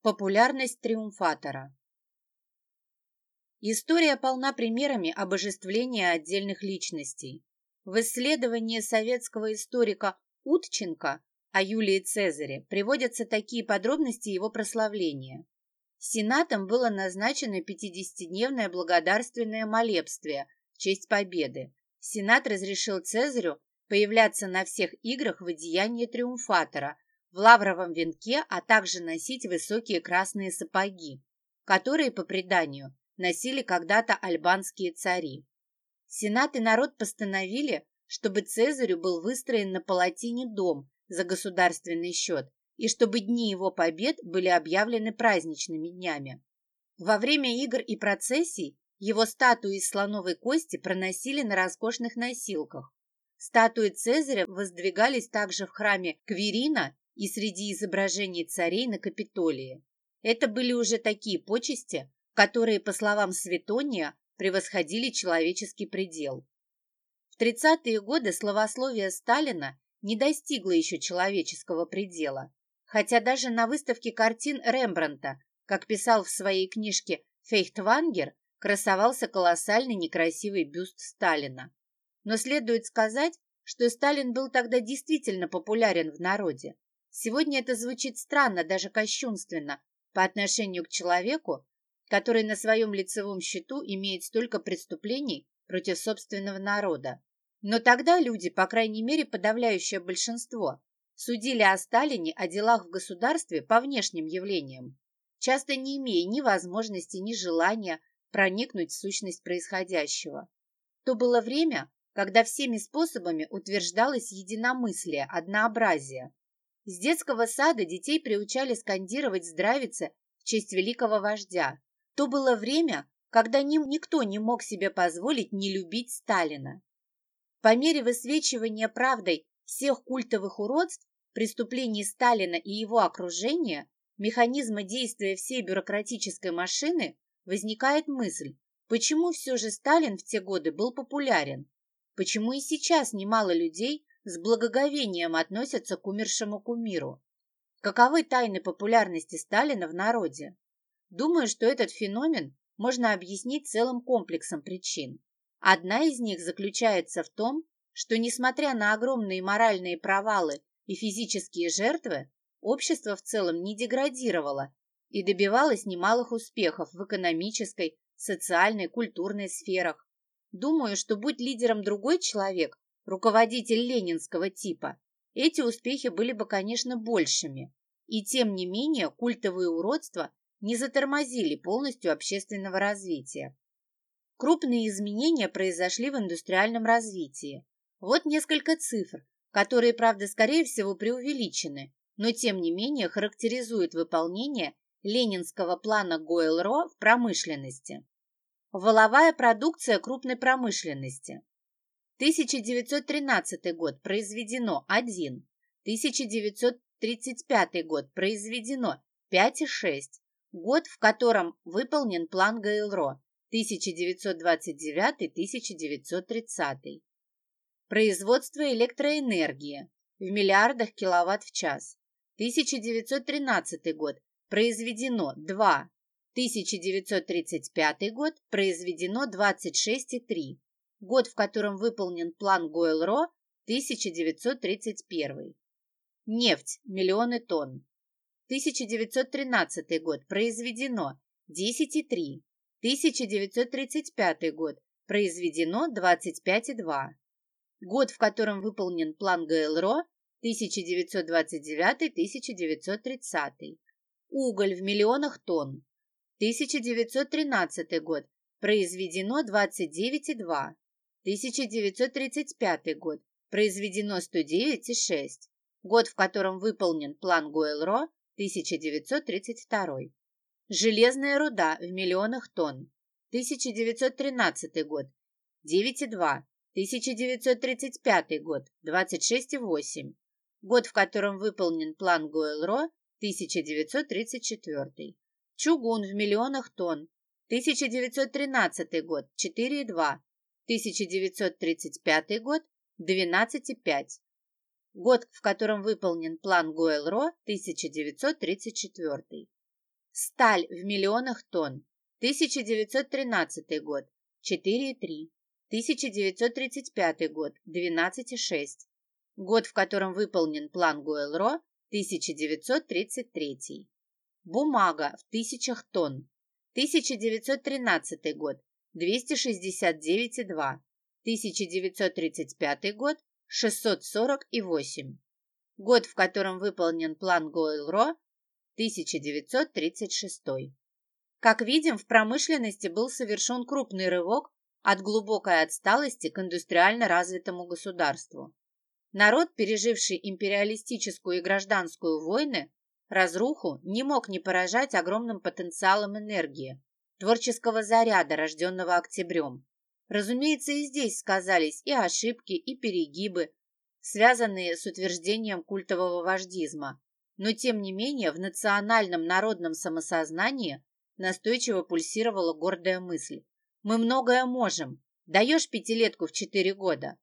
Популярность триумфатора История полна примерами обожествления отдельных личностей. В исследовании советского историка Утченко о Юлии Цезаре приводятся такие подробности его прославления. Сенатом было назначено 50-дневное благодарственное молебствие в честь победы. Сенат разрешил Цезарю появляться на всех играх в одеянии триумфатора, в лавровом венке, а также носить высокие красные сапоги, которые, по преданию, носили когда-то альбанские цари. Сенат и народ постановили, чтобы Цезарю был выстроен на палатине дом за государственный счет и чтобы дни его побед были объявлены праздничными днями. Во время игр и процессий его статуи из слоновой кости проносили на роскошных носилках. Статуи Цезаря воздвигались также в храме Квирина и среди изображений царей на Капитолии. Это были уже такие почести, которые, по словам Светония, превосходили человеческий предел. В 30-е годы словословие Сталина не достигло еще человеческого предела, хотя даже на выставке картин Рембранта, как писал в своей книжке Фейхтвангер, красовался колоссальный некрасивый бюст Сталина. Но следует сказать, что Сталин был тогда действительно популярен в народе. Сегодня это звучит странно, даже кощунственно, по отношению к человеку, который на своем лицевом счету имеет столько преступлений против собственного народа. Но тогда люди, по крайней мере подавляющее большинство, судили о Сталине о делах в государстве по внешним явлениям, часто не имея ни возможности, ни желания проникнуть в сущность происходящего. То было время, когда всеми способами утверждалось единомыслие, однообразие. С детского сада детей приучали скандировать здравицы в честь великого вождя, то было время, когда ним никто не мог себе позволить не любить Сталина. По мере высвечивания правдой всех культовых уродств, преступлений Сталина и его окружения, механизма действия всей бюрократической машины, возникает мысль, почему все же Сталин в те годы был популярен, почему и сейчас немало людей с благоговением относятся к умершему кумиру. Каковы тайны популярности Сталина в народе? Думаю, что этот феномен можно объяснить целым комплексом причин. Одна из них заключается в том, что, несмотря на огромные моральные провалы и физические жертвы, общество в целом не деградировало и добивалось немалых успехов в экономической, социальной, культурной сферах. Думаю, что будь лидером другой человек, руководитель ленинского типа, эти успехи были бы, конечно, большими. И тем не менее культовые уродства не затормозили полностью общественного развития. Крупные изменения произошли в индустриальном развитии. Вот несколько цифр, которые, правда, скорее всего, преувеличены, но тем не менее характеризуют выполнение ленинского плана Гойл-Ро в промышленности. Воловая продукция крупной промышленности. 1913 год произведено 1, 1935 год произведено 5,6, год, в котором выполнен план ГЛРО 1929-1930. Производство электроэнергии в миллиардах киловатт в час. 1913 год произведено 2. 1935 год произведено 26,3. Год, в котором выполнен план Гойл-Ро 1931. Нефть – миллионы тонн. 1913 год произведено 10,3. 1935 год произведено 25,2. Год, в котором выполнен план ГЛРО 1929-1930. Уголь в миллионах тонн. 1913 год произведено 29,2. 1935 год произведено 109,6. Год, в котором выполнен план ГЛРО 1932. Железная руда в миллионах тонн. 1913 год. 9,2. 1935 год. 26,8. Год, в котором выполнен план Гойл-Ро. 1934. Чугун в миллионах тонн. 1913 год. 4,2. 1935 год. 12,5 год, в котором выполнен план Гойл-Ро, 1934. Сталь в миллионах тонн. 1913 год. 4,3. 1935 год. 12,6. Год, в котором выполнен план Гуэлро. 1933. Бумага в тысячах тонн. 1913 год. 269,2. 1935 год. 640,8. Год, в котором выполнен план Гойл-Ро, 1936. Как видим, в промышленности был совершен крупный рывок от глубокой отсталости к индустриально развитому государству. Народ, переживший империалистическую и гражданскую войны, разруху, не мог не поражать огромным потенциалом энергии, творческого заряда, рожденного октябрем. Разумеется, и здесь сказались и ошибки, и перегибы, связанные с утверждением культового вождизма. Но, тем не менее, в национальном народном самосознании настойчиво пульсировала гордая мысль. «Мы многое можем. Даешь пятилетку в четыре года».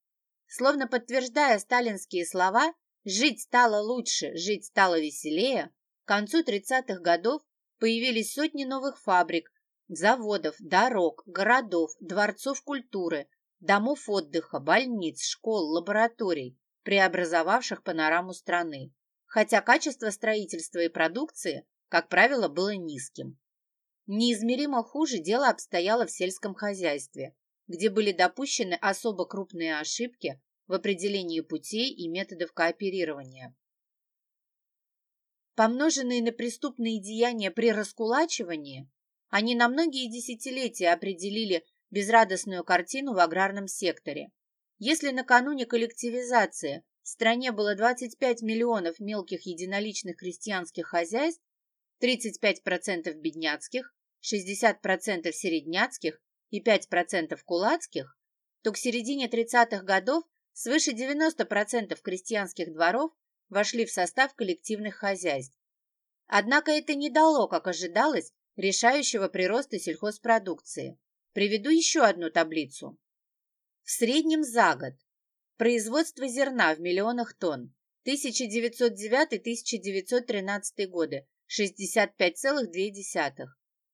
Словно подтверждая сталинские слова, жить стало лучше, жить стало веселее, к концу 30-х годов появились сотни новых фабрик, заводов, дорог, городов, дворцов культуры, домов отдыха, больниц, школ, лабораторий, преобразовавших панораму страны, хотя качество строительства и продукции, как правило, было низким. Неизмеримо хуже дело обстояло в сельском хозяйстве, где были допущены особо крупные ошибки в определении путей и методов кооперирования. Помноженные на преступные деяния при раскулачивании, они на многие десятилетия определили безрадостную картину в аграрном секторе, если накануне коллективизации в стране было 25 миллионов мелких единоличных крестьянских хозяйств, 35% бедняцких, 60% середняцких и 5% кулацких, то к середине 30-х годов свыше 90% крестьянских дворов вошли в состав коллективных хозяйств. Однако это не дало, как ожидалось, решающего прироста сельхозпродукции. Приведу еще одну таблицу. В среднем за год. Производство зерна в миллионах тонн. 1909-1913 годы 65,2.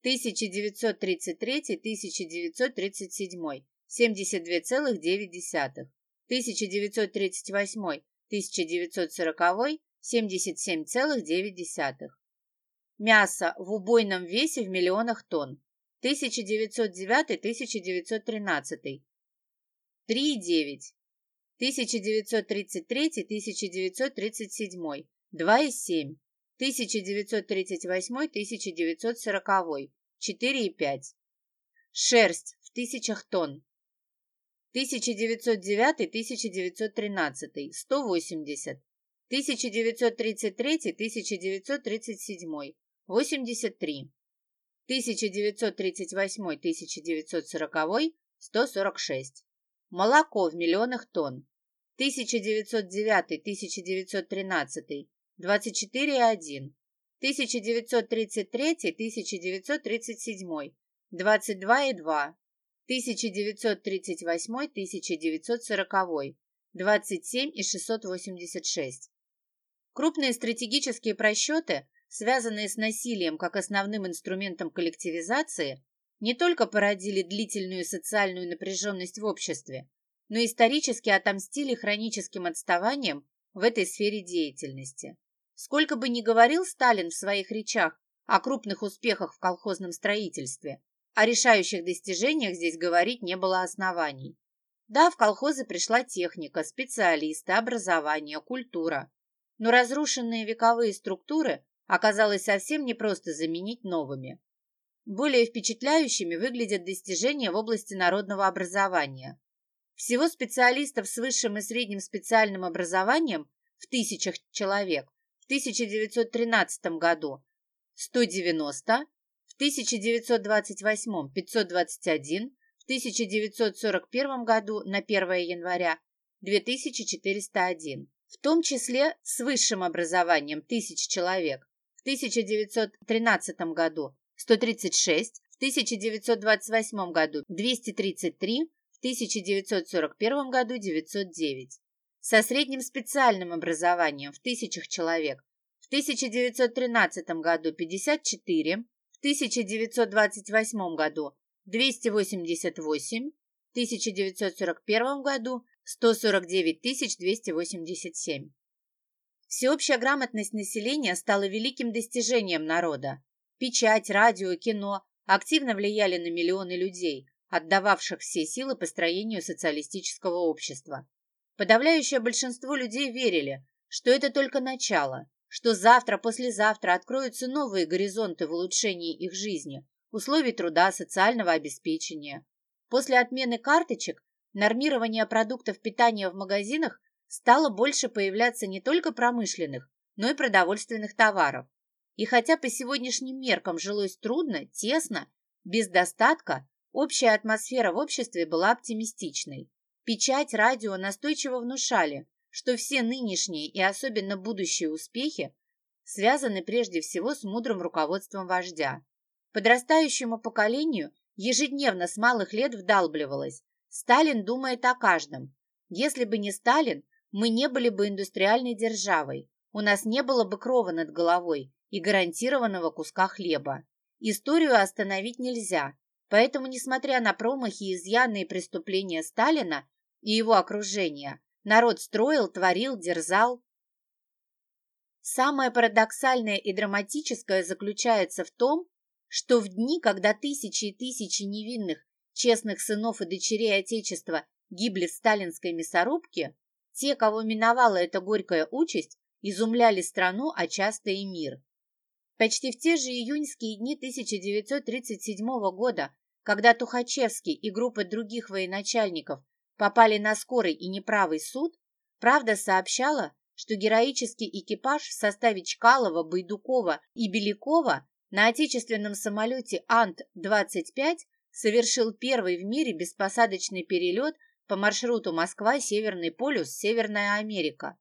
1933-1937 72,9. 1938-1940 77,9. Мясо в убойном весе в миллионах тонн. 1909-1913 3,9. 1933-1937 2,7. 1938-1940 4,5. Шерсть в тысячах тонн. 1909-1913 180. 1933-1937 83. 1938-1940 146. Молоко в миллионах тонн. 1909-1913 24,1. 1933-1937 22,2. 1938-1940 27,686. Крупные стратегические просчеты, связанные с насилием как основным инструментом коллективизации, не только породили длительную социальную напряженность в обществе, но исторически отомстили хроническим отставанием в этой сфере деятельности. Сколько бы ни говорил Сталин в своих речах о крупных успехах в колхозном строительстве, о решающих достижениях здесь говорить не было оснований. Да, в колхозы пришла техника, специалисты, образование, культура. Но разрушенные вековые структуры оказалось совсем непросто заменить новыми. Более впечатляющими выглядят достижения в области народного образования. Всего специалистов с высшим и средним специальным образованием в тысячах человек в 1913 году 190, в 1928 521, в 1941 году на 1 января 2401, в том числе с высшим образованием тысяч человек, в 1913 году 136, в 1928 году 233, в 1941 году 909. Со средним специальным образованием в тысячах человек в 1913 году 54, 1928 году 288, в 1941 году 149 287. Всеобщая грамотность населения стала великим достижением народа. Печать, радио, кино активно влияли на миллионы людей, отдававших все силы построению социалистического общества. Подавляющее большинство людей верили, что это только начало, что завтра, послезавтра откроются новые горизонты в улучшении их жизни, условий труда, социального обеспечения. После отмены карточек нормирование продуктов питания в магазинах стало больше появляться не только промышленных, но и продовольственных товаров. И хотя по сегодняшним меркам жилось трудно, тесно, без достатка, общая атмосфера в обществе была оптимистичной. Печать, радио настойчиво внушали, что все нынешние и особенно будущие успехи связаны прежде всего с мудрым руководством вождя. Подрастающему поколению ежедневно с малых лет вдалбливалось. Сталин думает о каждом. Если бы не Сталин, мы не были бы индустриальной державой, у нас не было бы крова над головой и гарантированного куска хлеба. Историю остановить нельзя, поэтому, несмотря на промахи, изъяны и преступления Сталина и его окружения, народ строил, творил, дерзал. Самое парадоксальное и драматическое заключается в том, что в дни, когда тысячи и тысячи невинных, честных сынов и дочерей Отечества гибли в сталинской мясорубке, те, кого миновала эта горькая участь, изумляли страну, а часто и мир. Почти в те же июньские дни 1937 года, когда Тухачевский и группа других военачальников попали на скорый и неправый суд, правда сообщала, что героический экипаж в составе Чкалова, Байдукова и Белякова на отечественном самолете Ант-25 совершил первый в мире беспосадочный перелет по маршруту Москва-Северный полюс, Северная Америка.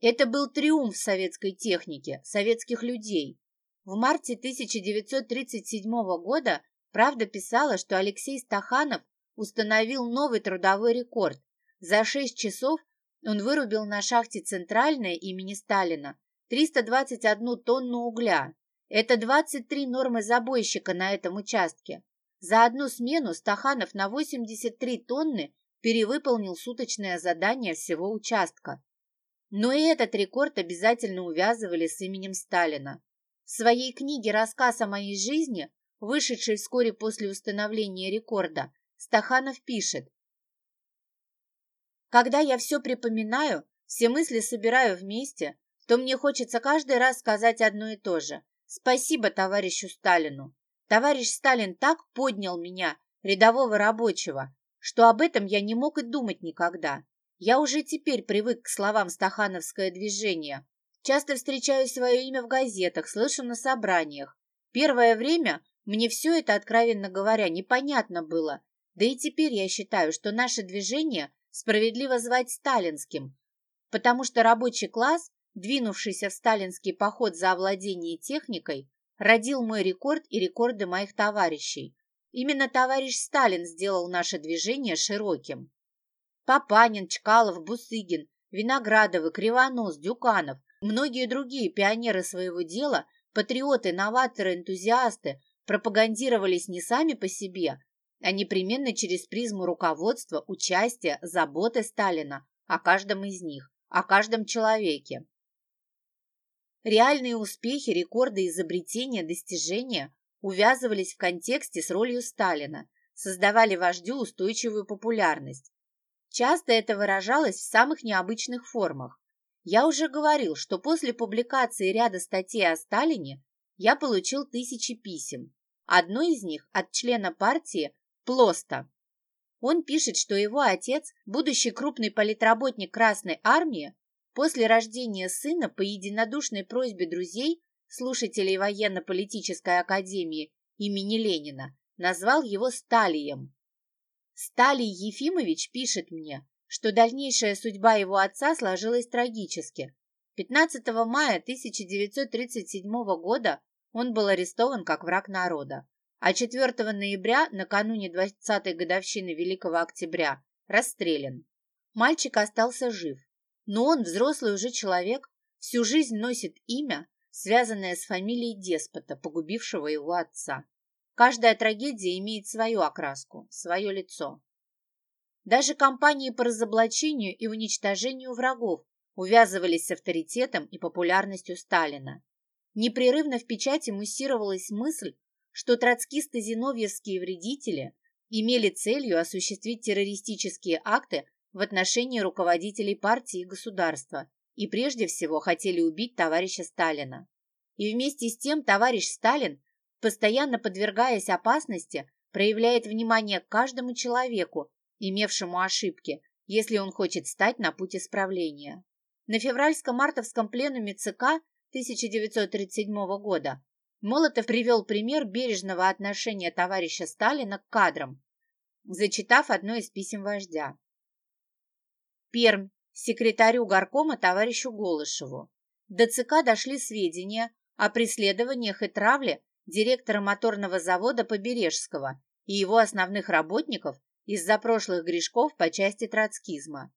Это был триумф советской техники, советских людей. В марте 1937 года «Правда» писала, что Алексей Стаханов установил новый трудовой рекорд. За 6 часов он вырубил на шахте «Центральная» имени Сталина 321 тонну угля. Это 23 нормы забойщика на этом участке. За одну смену Стаханов на 83 тонны перевыполнил суточное задание всего участка. Но и этот рекорд обязательно увязывали с именем Сталина. В своей книге «Рассказ о моей жизни», вышедшей вскоре после установления рекорда, Стаханов пишет «Когда я все припоминаю, все мысли собираю вместе, то мне хочется каждый раз сказать одно и то же. Спасибо товарищу Сталину. Товарищ Сталин так поднял меня, рядового рабочего, что об этом я не мог и думать никогда. Я уже теперь привык к словам «стахановское движение». Часто встречаю свое имя в газетах, слышу на собраниях. Первое время мне все это, откровенно говоря, непонятно было, да и теперь я считаю, что наше движение справедливо звать сталинским, потому что рабочий класс, двинувшийся в сталинский поход за овладение техникой, родил мой рекорд и рекорды моих товарищей. Именно товарищ Сталин сделал наше движение широким. Папанин, Чкалов, Бусыгин, Виноградовы, Кривонос, Дюканов, многие другие пионеры своего дела, патриоты, новаторы, энтузиасты пропагандировались не сами по себе, а непременно через призму руководства, участия, заботы Сталина о каждом из них, о каждом человеке. Реальные успехи, рекорды, изобретения, достижения увязывались в контексте с ролью Сталина, создавали вождю устойчивую популярность. Часто это выражалось в самых необычных формах. Я уже говорил, что после публикации ряда статей о Сталине я получил тысячи писем. Одно из них от члена партии Плоста. Он пишет, что его отец, будущий крупный политработник Красной Армии, после рождения сына по единодушной просьбе друзей, слушателей военно-политической академии имени Ленина, назвал его Сталием. Сталий Ефимович пишет мне, что дальнейшая судьба его отца сложилась трагически. 15 мая 1937 года он был арестован как враг народа а 4 ноября, накануне 20-й годовщины Великого Октября, расстрелян. Мальчик остался жив, но он, взрослый уже человек, всю жизнь носит имя, связанное с фамилией деспота, погубившего его отца. Каждая трагедия имеет свою окраску, свое лицо. Даже кампании по разоблачению и уничтожению врагов увязывались с авторитетом и популярностью Сталина. Непрерывно в печати муссировалась мысль, что троцкисты-зиновьевские вредители имели целью осуществить террористические акты в отношении руководителей партии и государства и прежде всего хотели убить товарища Сталина. И вместе с тем товарищ Сталин, постоянно подвергаясь опасности, проявляет внимание к каждому человеку, имевшему ошибки, если он хочет стать на путь исправления. На февральско-мартовском пленуме ЦК 1937 года Молотов привел пример бережного отношения товарища Сталина к кадрам, зачитав одно из писем вождя. Пермь, секретарю горкома товарищу Голышеву. До ЦК дошли сведения о преследованиях и травле директора моторного завода Побережского и его основных работников из-за прошлых грешков по части троцкизма.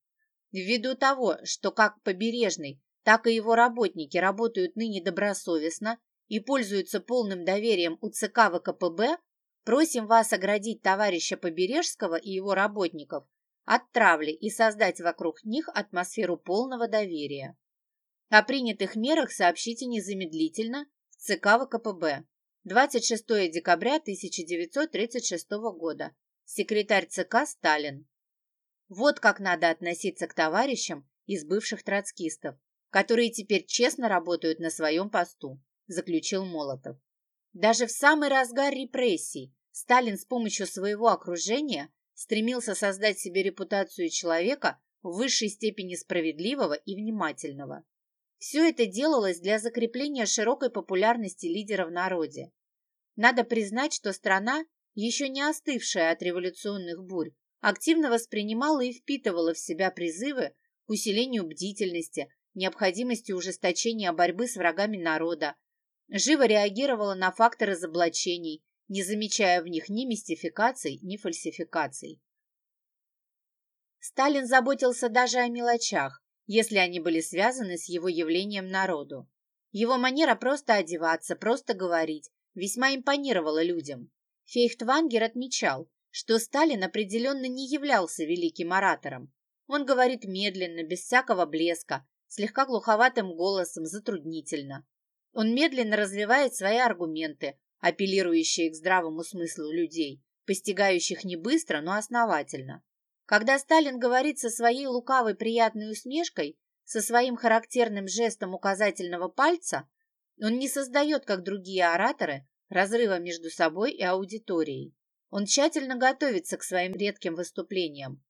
Ввиду того, что как Побережный, так и его работники работают ныне добросовестно и пользуются полным доверием у ЦК ВКПБ, просим вас оградить товарища Побережского и его работников от травли и создать вокруг них атмосферу полного доверия. О принятых мерах сообщите незамедлительно в ЦК ВКПБ. 26 декабря 1936 года. Секретарь ЦК Сталин. Вот как надо относиться к товарищам из бывших троцкистов которые теперь честно работают на своем посту, заключил Молотов. Даже в самый разгар репрессий Сталин с помощью своего окружения стремился создать себе репутацию человека в высшей степени справедливого и внимательного. Все это делалось для закрепления широкой популярности лидера в народе. Надо признать, что страна, еще не остывшая от революционных бурь, активно воспринимала и впитывала в себя призывы к усилению бдительности, необходимости ужесточения борьбы с врагами народа, живо реагировала на факты разоблачений, не замечая в них ни мистификаций, ни фальсификаций. Сталин заботился даже о мелочах, если они были связаны с его явлением народу. Его манера просто одеваться, просто говорить, весьма импонировала людям. Фейхтвангер отмечал, что Сталин определенно не являлся великим оратором. Он говорит медленно, без всякого блеска, слегка глуховатым голосом, затруднительно. Он медленно развивает свои аргументы, апеллирующие к здравому смыслу людей, постигающих не быстро, но основательно. Когда Сталин говорит со своей лукавой приятной усмешкой, со своим характерным жестом указательного пальца, он не создает, как другие ораторы, разрыва между собой и аудиторией. Он тщательно готовится к своим редким выступлениям.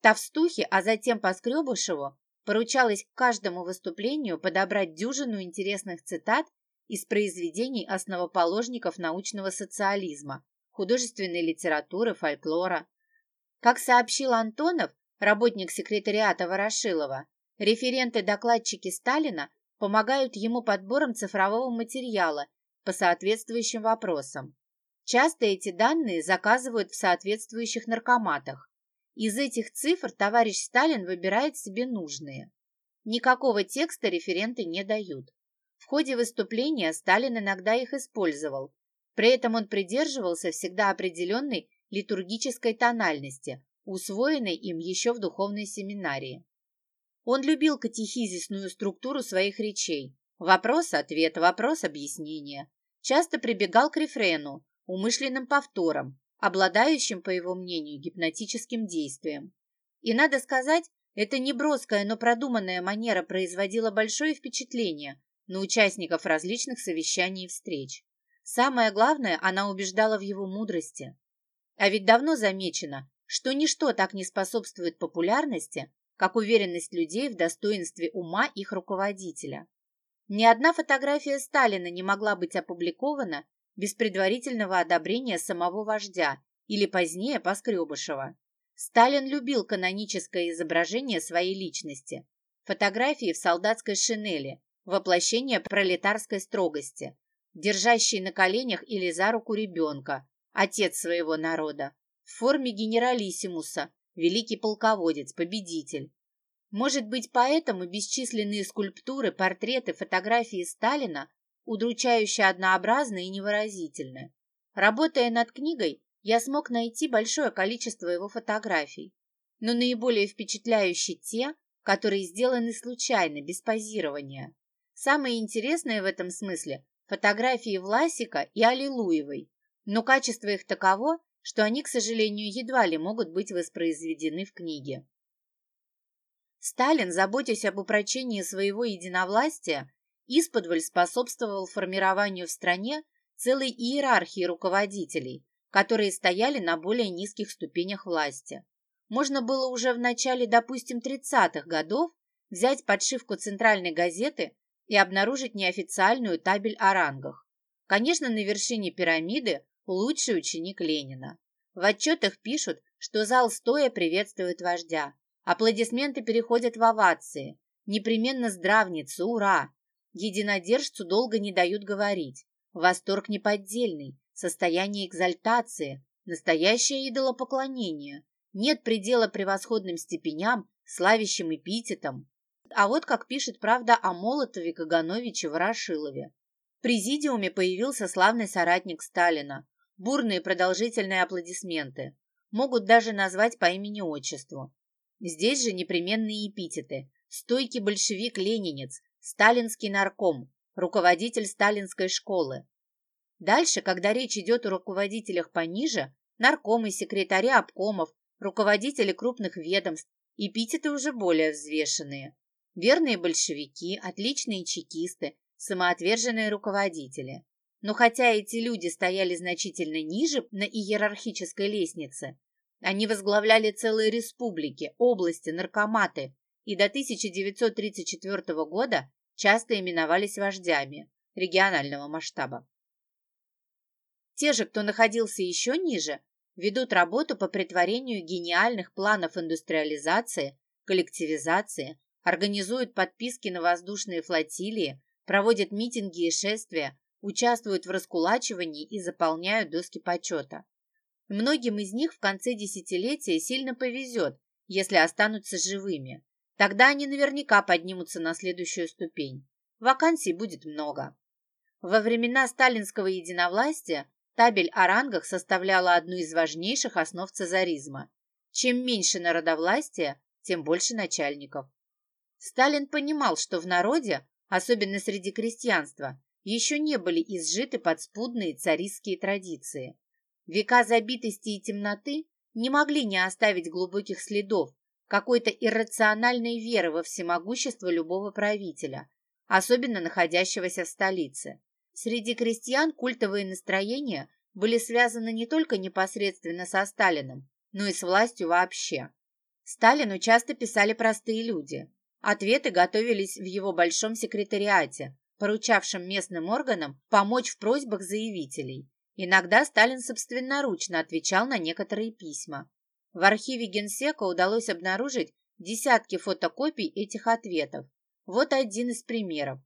Товстухе, а затем Поскребышеву поручалось к каждому выступлению подобрать дюжину интересных цитат из произведений основоположников научного социализма, художественной литературы, фольклора. Как сообщил Антонов, работник секретариата Ворошилова, референты-докладчики Сталина помогают ему подбором цифрового материала по соответствующим вопросам. Часто эти данные заказывают в соответствующих наркоматах. Из этих цифр товарищ Сталин выбирает себе нужные. Никакого текста референты не дают. В ходе выступления Сталин иногда их использовал. При этом он придерживался всегда определенной литургической тональности, усвоенной им еще в духовной семинарии. Он любил катехизисную структуру своих речей. Вопрос-ответ, вопрос-объяснение. Часто прибегал к рефрену, умышленным повторам, обладающим, по его мнению, гипнотическим действием. И, надо сказать, эта неброская, но продуманная манера производила большое впечатление на участников различных совещаний и встреч. Самое главное, она убеждала в его мудрости. А ведь давно замечено, что ничто так не способствует популярности, как уверенность людей в достоинстве ума их руководителя. Ни одна фотография Сталина не могла быть опубликована без предварительного одобрения самого вождя или позднее Поскребышева. Сталин любил каноническое изображение своей личности, фотографии в солдатской шинели, воплощение пролетарской строгости, держащий на коленях или за руку ребенка, отец своего народа, в форме генералиссимуса, великий полководец, победитель. Может быть, поэтому бесчисленные скульптуры, портреты, фотографии Сталина удручающе однообразны и невыразительны. Работая над книгой, я смог найти большое количество его фотографий, но наиболее впечатляющие те, которые сделаны случайно, без позирования. Самое интересное в этом смысле – фотографии Власика и Аллилуевой, но качество их таково, что они, к сожалению, едва ли могут быть воспроизведены в книге. Сталин, заботясь об упрочении своего единовластия, исподволь способствовал формированию в стране целой иерархии руководителей, которые стояли на более низких ступенях власти. Можно было уже в начале, допустим, 30-х годов взять подшивку центральной газеты и обнаружить неофициальную табель о рангах. Конечно, на вершине пирамиды лучший ученик Ленина. В отчетах пишут, что зал стоя приветствует вождя. Аплодисменты переходят в овации. Непременно здравница, ура! Единодержцу долго не дают говорить. Восторг неподдельный, состояние экзальтации, настоящее идолопоклонение. Нет предела превосходным степеням, славящим эпитетам. А вот как пишет правда о Молотове, Кагановиче, Ворошилове. В президиуме появился славный соратник Сталина. Бурные продолжительные аплодисменты. Могут даже назвать по имени-отчеству. Здесь же непременные эпитеты. Стойкий большевик-ленинец, сталинский нарком, руководитель сталинской школы. Дальше, когда речь идет о руководителях пониже, наркомы, секретари обкомов, руководители крупных ведомств, эпитеты уже более взвешенные. Верные большевики, отличные чекисты, самоотверженные руководители. Но хотя эти люди стояли значительно ниже на иерархической лестнице, они возглавляли целые республики, области, наркоматы и до 1934 года часто именовались вождями регионального масштаба. Те же, кто находился еще ниже, ведут работу по притворению гениальных планов индустриализации, коллективизации, организуют подписки на воздушные флотилии, проводят митинги и шествия, участвуют в раскулачивании и заполняют доски почета. Многим из них в конце десятилетия сильно повезет, если останутся живыми. Тогда они наверняка поднимутся на следующую ступень. Вакансий будет много. Во времена сталинского единовластия табель о рангах составляла одну из важнейших основ цезаризма. Чем меньше народовластия, тем больше начальников. Сталин понимал, что в народе, особенно среди крестьянства, еще не были изжиты подспудные царистские традиции. Века забитости и темноты не могли не оставить глубоких следов какой-то иррациональной веры во всемогущество любого правителя, особенно находящегося в столице. Среди крестьян культовые настроения были связаны не только непосредственно со Сталиным, но и с властью вообще. Сталину часто писали простые люди. Ответы готовились в его большом секретариате, поручавшим местным органам помочь в просьбах заявителей. Иногда Сталин собственноручно отвечал на некоторые письма. В архиве Генсека удалось обнаружить десятки фотокопий этих ответов. Вот один из примеров.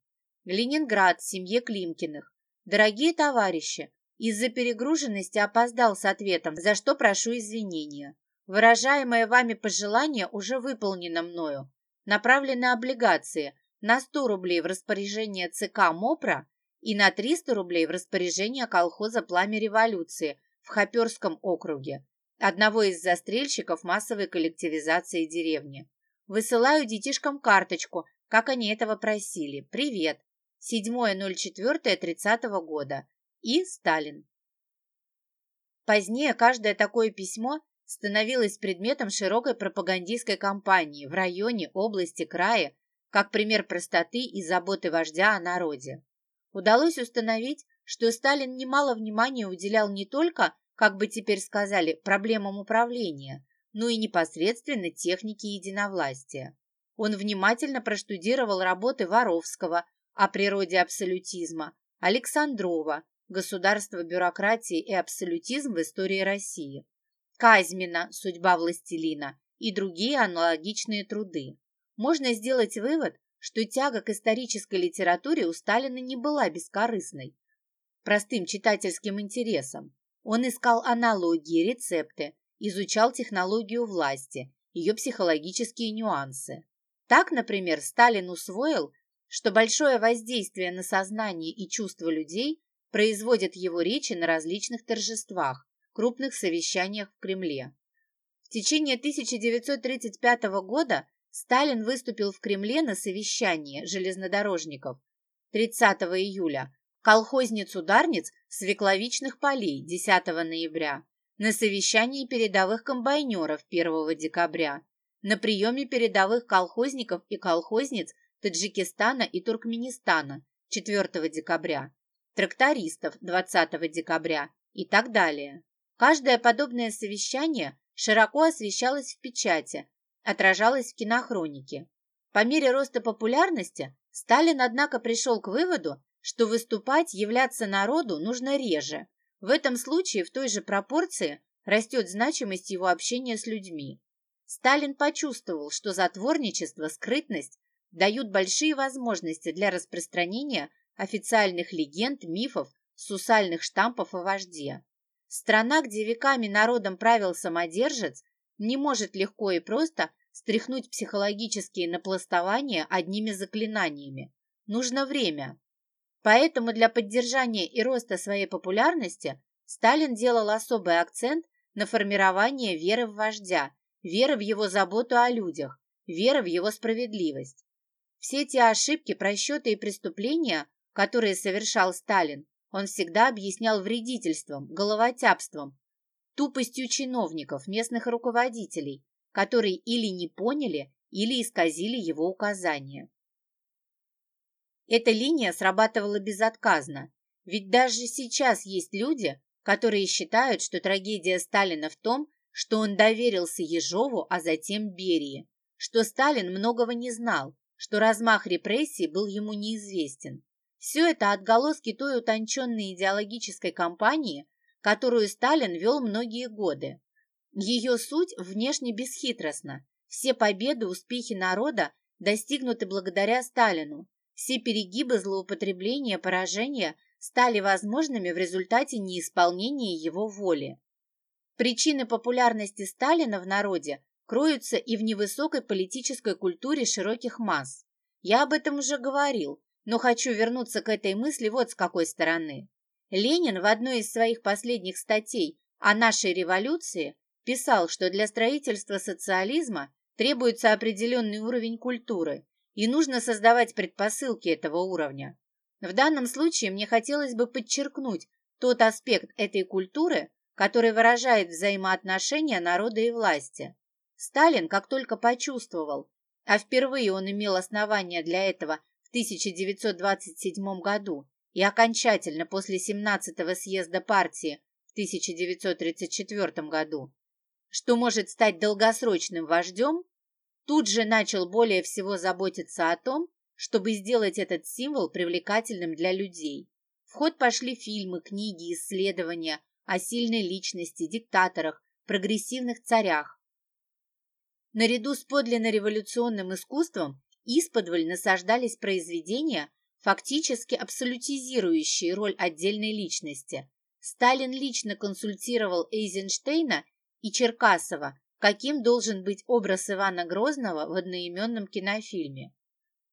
Ленинград, семье Климкиных. Дорогие товарищи, из-за перегруженности опоздал с ответом, за что прошу извинения. Выражаемое вами пожелание уже выполнено мною. Направлены облигации на 100 рублей в распоряжение ЦК МОПРа и на 300 рублей в распоряжение колхоза «Пламя революции» в Хоперском округе, одного из застрельщиков массовой коллективизации деревни. Высылаю детишкам карточку, как они этого просили. Привет. 7.04.30 года. И Сталин. Позднее каждое такое письмо становилось предметом широкой пропагандистской кампании в районе, области, крае как пример простоты и заботы вождя о народе. Удалось установить, что Сталин немало внимания уделял не только, как бы теперь сказали, проблемам управления, но и непосредственно технике единовластия. Он внимательно проштудировал работы Воровского о природе абсолютизма, Александрова «Государство, бюрократии и абсолютизм в истории России», Казьмина «Судьба властелина» и другие аналогичные труды можно сделать вывод, что тяга к исторической литературе у Сталина не была бескорыстной, простым читательским интересом. Он искал аналогии, рецепты, изучал технологию власти, ее психологические нюансы. Так, например, Сталин усвоил что большое воздействие на сознание и чувства людей производят его речи на различных торжествах, крупных совещаниях в Кремле. В течение 1935 года Сталин выступил в Кремле на совещании железнодорожников 30 июля, колхозниц-ударниц свекловичных полей 10 ноября, на совещании передовых комбайнеров 1 декабря, на приеме передовых колхозников и колхозниц Таджикистана и Туркменистана 4 декабря, трактористов 20 декабря и так далее. Каждое подобное совещание широко освещалось в печати, отражалось в кинохронике. По мере роста популярности Сталин, однако, пришел к выводу, что выступать, являться народу нужно реже. В этом случае в той же пропорции растет значимость его общения с людьми. Сталин почувствовал, что затворничество, скрытность дают большие возможности для распространения официальных легенд, мифов, сусальных штампов о вожде. Страна, где веками народом правил самодержец, не может легко и просто стряхнуть психологические напластования одними заклинаниями. Нужно время. Поэтому для поддержания и роста своей популярности Сталин делал особый акцент на формирование веры в вождя, веры в его заботу о людях, веры в его справедливость. Все те ошибки, просчеты и преступления, которые совершал Сталин, он всегда объяснял вредительством, головотяпством, тупостью чиновников, местных руководителей, которые или не поняли, или исказили его указания. Эта линия срабатывала безотказно, ведь даже сейчас есть люди, которые считают, что трагедия Сталина в том, что он доверился Ежову, а затем Берии, что Сталин многого не знал, что размах репрессий был ему неизвестен. Все это отголоски той утонченной идеологической кампании, которую Сталин вел многие годы. Ее суть внешне бесхитростна. Все победы, успехи народа достигнуты благодаря Сталину. Все перегибы, злоупотребления, поражения стали возможными в результате неисполнения его воли. Причины популярности Сталина в народе кроются и в невысокой политической культуре широких масс. Я об этом уже говорил, но хочу вернуться к этой мысли вот с какой стороны. Ленин в одной из своих последних статей о нашей революции писал, что для строительства социализма требуется определенный уровень культуры, и нужно создавать предпосылки этого уровня. В данном случае мне хотелось бы подчеркнуть тот аспект этой культуры, который выражает взаимоотношения народа и власти. Сталин, как только почувствовал, а впервые он имел основания для этого в 1927 году и окончательно после 17-го съезда партии в 1934 году, что может стать долгосрочным вождем, тут же начал более всего заботиться о том, чтобы сделать этот символ привлекательным для людей. В ход пошли фильмы, книги, исследования о сильной личности, диктаторах, прогрессивных царях, Наряду с подлинно революционным искусством исподволь насаждались произведения, фактически абсолютизирующие роль отдельной личности. Сталин лично консультировал Эйзенштейна и Черкасова, каким должен быть образ Ивана Грозного в одноименном кинофильме.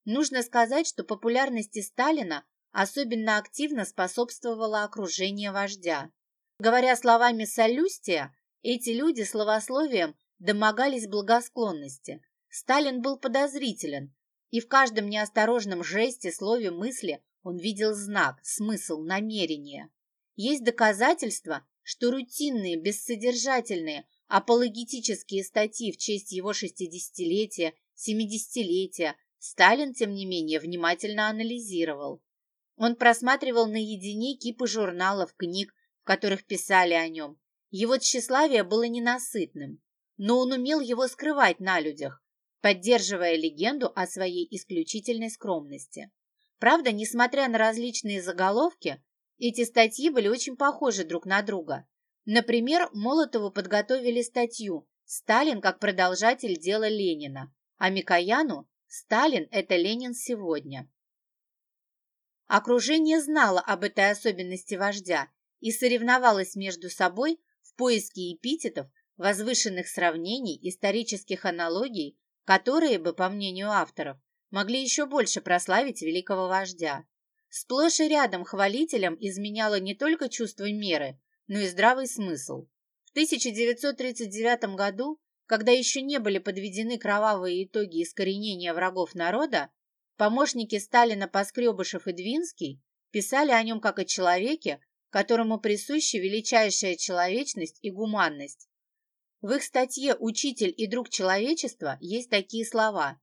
Нужно сказать, что популярности Сталина особенно активно способствовало окружение вождя. Говоря словами Солюстия, эти люди словословием домогались благосклонности. Сталин был подозрителен, и в каждом неосторожном жесте, слове, мысли он видел знак, смысл, намерение. Есть доказательства, что рутинные, бессодержательные, апологетические статьи в честь его 60-летия, 70-летия Сталин, тем не менее, внимательно анализировал. Он просматривал наедине кипы журналов, книг, в которых писали о нем. Его тщеславие было ненасытным но он умел его скрывать на людях, поддерживая легенду о своей исключительной скромности. Правда, несмотря на различные заголовки, эти статьи были очень похожи друг на друга. Например, Молотову подготовили статью «Сталин как продолжатель дела Ленина», а Микояну «Сталин – это Ленин сегодня». Окружение знало об этой особенности вождя и соревновалось между собой в поиске эпитетов, возвышенных сравнений, исторических аналогий, которые бы, по мнению авторов, могли еще больше прославить великого вождя. Сплошь и рядом хвалителям изменяло не только чувство меры, но и здравый смысл. В 1939 году, когда еще не были подведены кровавые итоги искоренения врагов народа, помощники Сталина Поскребышев и Двинский писали о нем как о человеке, которому присуща величайшая человечность и гуманность. В их статье «Учитель и друг человечества» есть такие слова.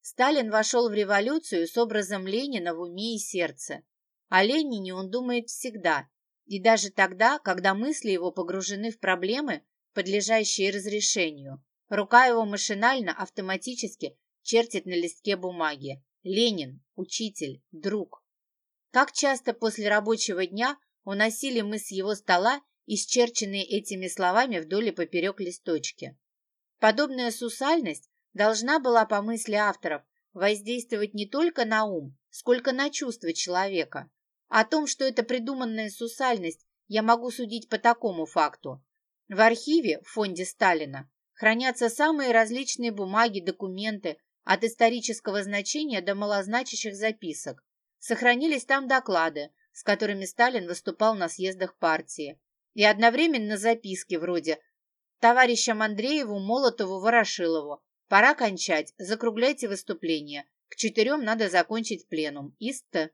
Сталин вошел в революцию с образом Ленина в уме и сердце. О Ленине он думает всегда, и даже тогда, когда мысли его погружены в проблемы, подлежащие разрешению. Рука его машинально, автоматически чертит на листке бумаги. Ленин, учитель, друг. Как часто после рабочего дня уносили мы с его стола исчерченные этими словами вдоль и поперек листочки. Подобная сусальность должна была, по мысли авторов, воздействовать не только на ум, сколько на чувства человека. О том, что это придуманная сусальность, я могу судить по такому факту. В архиве в фонде Сталина хранятся самые различные бумаги, документы, от исторического значения до малозначащих записок. Сохранились там доклады, с которыми Сталин выступал на съездах партии, и одновременно записки вроде «Товарищам Андрееву, Молотову, Ворошилову, пора кончать, закругляйте выступление, к четырем надо закончить пленум, ист».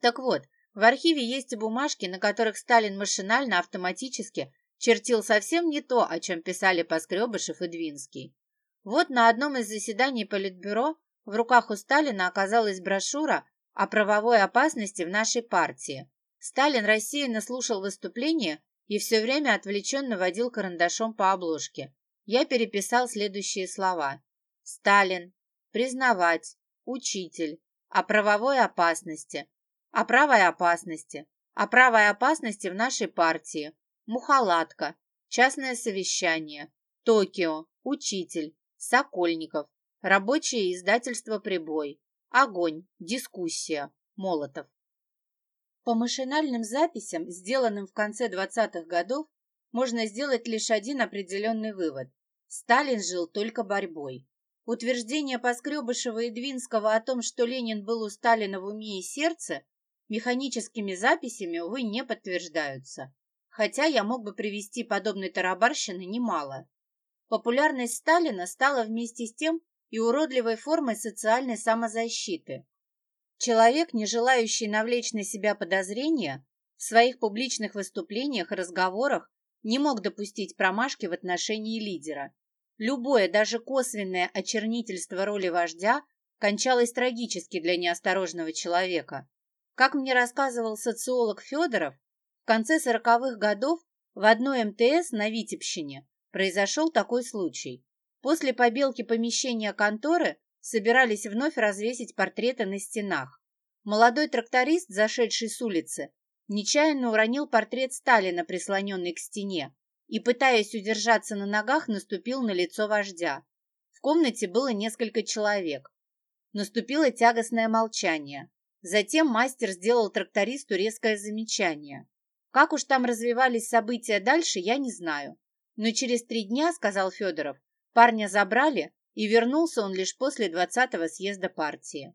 Так вот, в архиве есть и бумажки, на которых Сталин машинально, автоматически чертил совсем не то, о чем писали Поскребышев и Двинский. Вот на одном из заседаний Политбюро в руках у Сталина оказалась брошюра о правовой опасности в нашей партии. Сталин рассеянно слушал выступление и все время отвлеченно водил карандашом по обложке. Я переписал следующие слова. Сталин. Признавать. Учитель. О правовой опасности. О правой опасности. О правой опасности в нашей партии. Мухоладка. Частное совещание. Токио. Учитель. Сокольников. Рабочее издательство «Прибой». Огонь. Дискуссия. Молотов. По машинальным записям, сделанным в конце 20-х годов, можно сделать лишь один определенный вывод. Сталин жил только борьбой. Утверждение Поскребышева и Двинского о том, что Ленин был у Сталина в уме и сердце, механическими записями, увы, не подтверждаются. Хотя я мог бы привести подобной тарабарщины немало. Популярность Сталина стала вместе с тем и уродливой формой социальной самозащиты. Человек, не желающий навлечь на себя подозрения, в своих публичных выступлениях и разговорах не мог допустить промашки в отношении лидера. Любое, даже косвенное очернительство роли вождя кончалось трагически для неосторожного человека. Как мне рассказывал социолог Федоров, в конце сороковых годов в одной МТС на Витебщине произошел такой случай. После побелки помещения конторы собирались вновь развесить портреты на стенах. Молодой тракторист, зашедший с улицы, нечаянно уронил портрет Сталина, прислоненный к стене, и, пытаясь удержаться на ногах, наступил на лицо вождя. В комнате было несколько человек. Наступило тягостное молчание. Затем мастер сделал трактористу резкое замечание. Как уж там развивались события дальше, я не знаю. Но через три дня, сказал Федоров, парня забрали, и вернулся он лишь после 20-го съезда партии.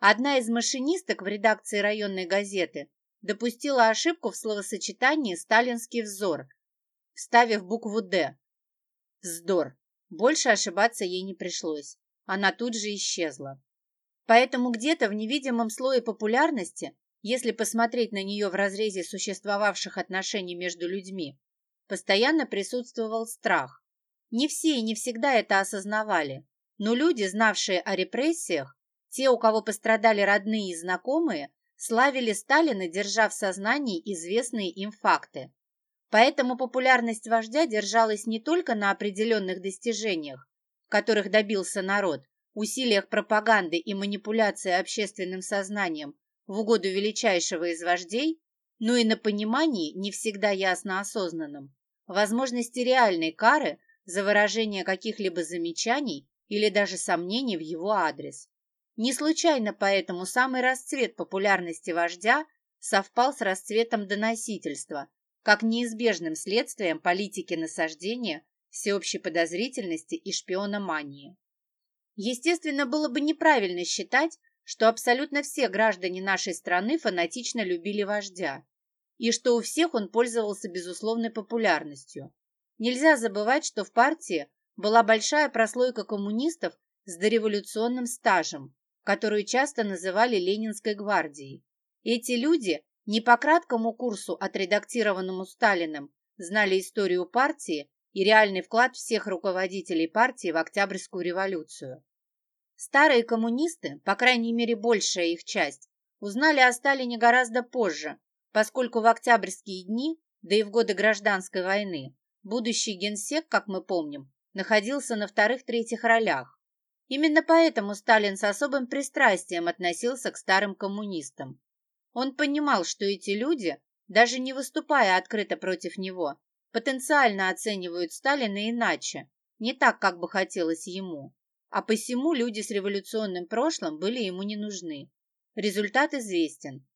Одна из машинисток в редакции районной газеты допустила ошибку в словосочетании «сталинский взор», вставив букву «Д». Вздор. Больше ошибаться ей не пришлось. Она тут же исчезла. Поэтому где-то в невидимом слое популярности, если посмотреть на нее в разрезе существовавших отношений между людьми, постоянно присутствовал страх. Не все и не всегда это осознавали, но люди, знавшие о репрессиях, те, у кого пострадали родные и знакомые, славили Сталина, держа в сознании известные им факты. Поэтому популярность вождя держалась не только на определенных достижениях, которых добился народ, усилиях пропаганды и манипуляции общественным сознанием в угоду величайшего из вождей, но и на понимании, не всегда ясно осознанном, возможности реальной кары за выражение каких-либо замечаний или даже сомнений в его адрес. Не случайно поэтому самый расцвет популярности вождя совпал с расцветом доносительства, как неизбежным следствием политики насаждения, всеобщей подозрительности и шпиономании. Естественно, было бы неправильно считать, что абсолютно все граждане нашей страны фанатично любили вождя, и что у всех он пользовался безусловной популярностью. Нельзя забывать, что в партии была большая прослойка коммунистов с дореволюционным стажем, которую часто называли Ленинской гвардией. Эти люди не по краткому курсу, отредактированному Сталиным, знали историю партии и реальный вклад всех руководителей партии в Октябрьскую революцию. Старые коммунисты, по крайней мере большая их часть, узнали о Сталине гораздо позже, поскольку в октябрьские дни, да и в годы гражданской войны, будущий генсек, как мы помним, находился на вторых-третьих ролях. Именно поэтому Сталин с особым пристрастием относился к старым коммунистам. Он понимал, что эти люди, даже не выступая открыто против него, потенциально оценивают Сталина иначе, не так, как бы хотелось ему а посему люди с революционным прошлым были ему не нужны. Результат известен.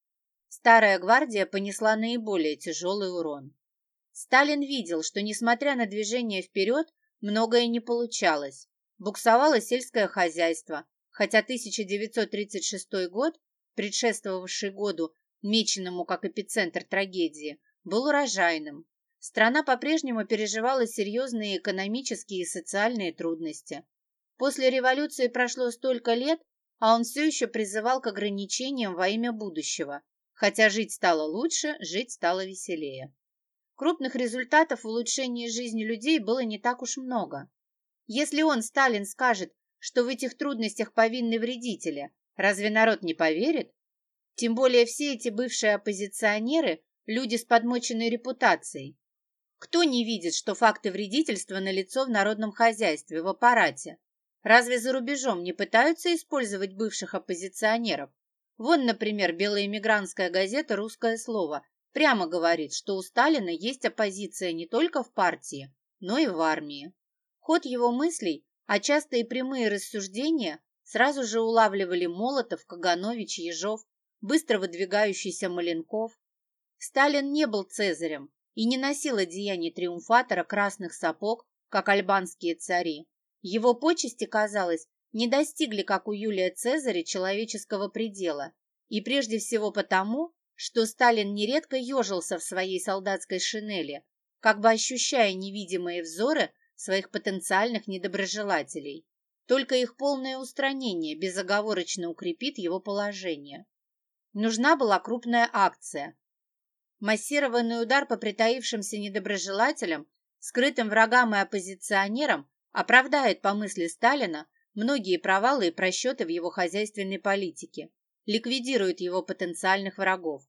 Старая гвардия понесла наиболее тяжелый урон. Сталин видел, что, несмотря на движение вперед, многое не получалось. Буксовало сельское хозяйство, хотя 1936 год, предшествовавший году, меченному как эпицентр трагедии, был урожайным. Страна по-прежнему переживала серьезные экономические и социальные трудности. После революции прошло столько лет, а он все еще призывал к ограничениям во имя будущего. Хотя жить стало лучше, жить стало веселее. Крупных результатов в улучшении жизни людей было не так уж много. Если он, Сталин, скажет, что в этих трудностях повинны вредители, разве народ не поверит? Тем более все эти бывшие оппозиционеры – люди с подмоченной репутацией. Кто не видит, что факты вредительства налицо в народном хозяйстве, в аппарате? Разве за рубежом не пытаются использовать бывших оппозиционеров? Вон, например, белоэмигрантская газета «Русское слово» прямо говорит, что у Сталина есть оппозиция не только в партии, но и в армии. Ход его мыслей, а часто и прямые рассуждения сразу же улавливали Молотов, Каганович, Ежов, быстро выдвигающийся Маленков. Сталин не был цезарем и не носил одеяний триумфатора красных сапог, как альбанские цари. Его почести, казалось, не достигли, как у Юлия Цезаря, человеческого предела. И прежде всего потому, что Сталин нередко ежился в своей солдатской шинели, как бы ощущая невидимые взоры своих потенциальных недоброжелателей. Только их полное устранение безоговорочно укрепит его положение. Нужна была крупная акция. Массированный удар по притаившимся недоброжелателям, скрытым врагам и оппозиционерам оправдает, по мысли Сталина, многие провалы и просчеты в его хозяйственной политике, ликвидирует его потенциальных врагов.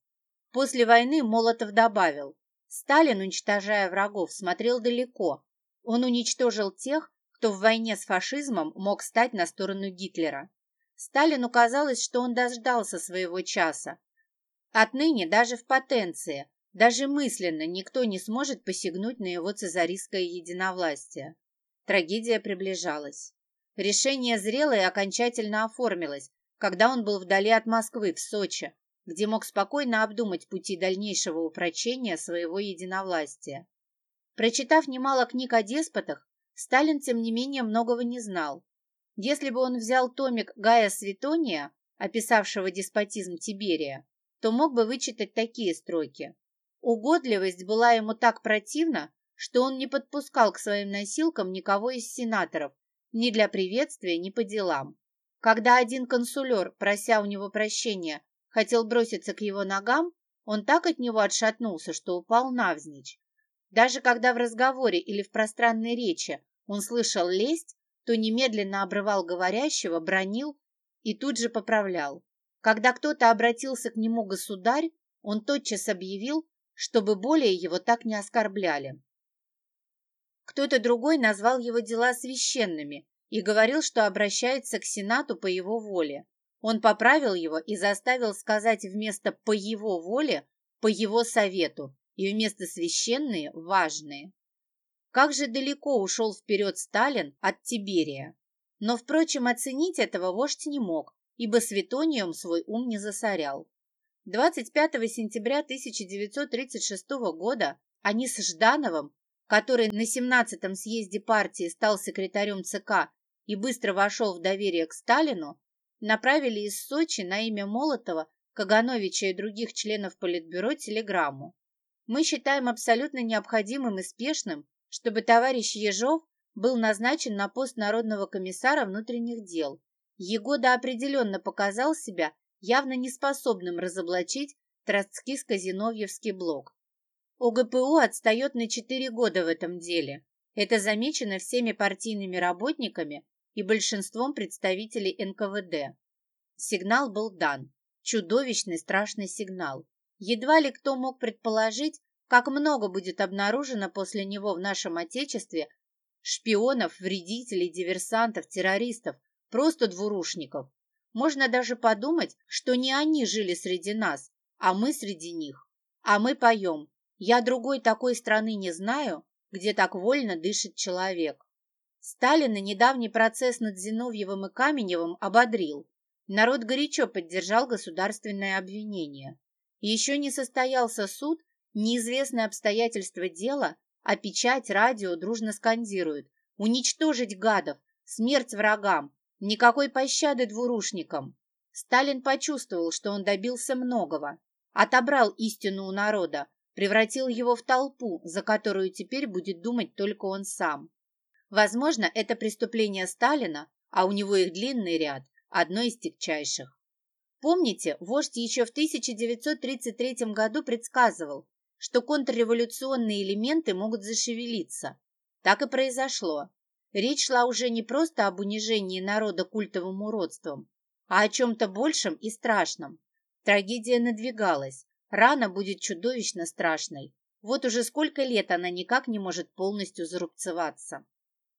После войны Молотов добавил, Сталин, уничтожая врагов, смотрел далеко. Он уничтожил тех, кто в войне с фашизмом мог стать на сторону Гитлера. Сталину казалось, что он дождался своего часа. Отныне даже в потенции, даже мысленно никто не сможет посягнуть на его цезаристское единовластие. Трагедия приближалась. Решение зрело и окончательно оформилось, когда он был вдали от Москвы, в Сочи, где мог спокойно обдумать пути дальнейшего упрочения своего единовластия. Прочитав немало книг о деспотах, Сталин, тем не менее, многого не знал. Если бы он взял томик Гая Светония, описавшего деспотизм Тиберия, то мог бы вычитать такие строки. Угодливость была ему так противна, что он не подпускал к своим носилкам никого из сенаторов, ни для приветствия, ни по делам. Когда один консулер, прося у него прощения, хотел броситься к его ногам, он так от него отшатнулся, что упал навзничь. Даже когда в разговоре или в пространной речи он слышал лесть, то немедленно обрывал говорящего, бронил и тут же поправлял. Когда кто-то обратился к нему государь, он тотчас объявил, чтобы более его так не оскорбляли. Кто-то другой назвал его дела священными и говорил, что обращается к Сенату по его воле. Он поправил его и заставил сказать вместо «по его воле» «по его совету» и вместо «священные» «важные». Как же далеко ушел вперед Сталин от Тиберия. Но, впрочем, оценить этого вождь не мог, ибо Светонием свой ум не засорял. 25 сентября 1936 года они с Ждановым который на 17-м съезде партии стал секретарем ЦК и быстро вошел в доверие к Сталину, направили из Сочи на имя Молотова, Кагановича и других членов Политбюро телеграмму. Мы считаем абсолютно необходимым и спешным, чтобы товарищ Ежов был назначен на пост Народного комиссара внутренних дел. Егода определенно показал себя явно неспособным разоблачить троцкиско-зиновьевский блок. ОГПУ отстает на 4 года в этом деле. Это замечено всеми партийными работниками и большинством представителей НКВД. Сигнал был дан. Чудовищный страшный сигнал. Едва ли кто мог предположить, как много будет обнаружено после него в нашем Отечестве шпионов, вредителей, диверсантов, террористов, просто двурушников. Можно даже подумать, что не они жили среди нас, а мы среди них. А мы поем «Я другой такой страны не знаю, где так вольно дышит человек». Сталина недавний процесс над Зиновьевым и Каменевым ободрил. Народ горячо поддержал государственное обвинение. Еще не состоялся суд, неизвестные обстоятельства дела, а печать радио дружно скандирует «Уничтожить гадов! Смерть врагам! Никакой пощады двурушникам!» Сталин почувствовал, что он добился многого. Отобрал истину у народа, превратил его в толпу, за которую теперь будет думать только он сам. Возможно, это преступление Сталина, а у него их длинный ряд, одно из тягчайших. Помните, вождь еще в 1933 году предсказывал, что контрреволюционные элементы могут зашевелиться. Так и произошло. Речь шла уже не просто об унижении народа культовым уродством, а о чем-то большем и страшном. Трагедия надвигалась. Рана будет чудовищно страшной. Вот уже сколько лет она никак не может полностью зарубцеваться.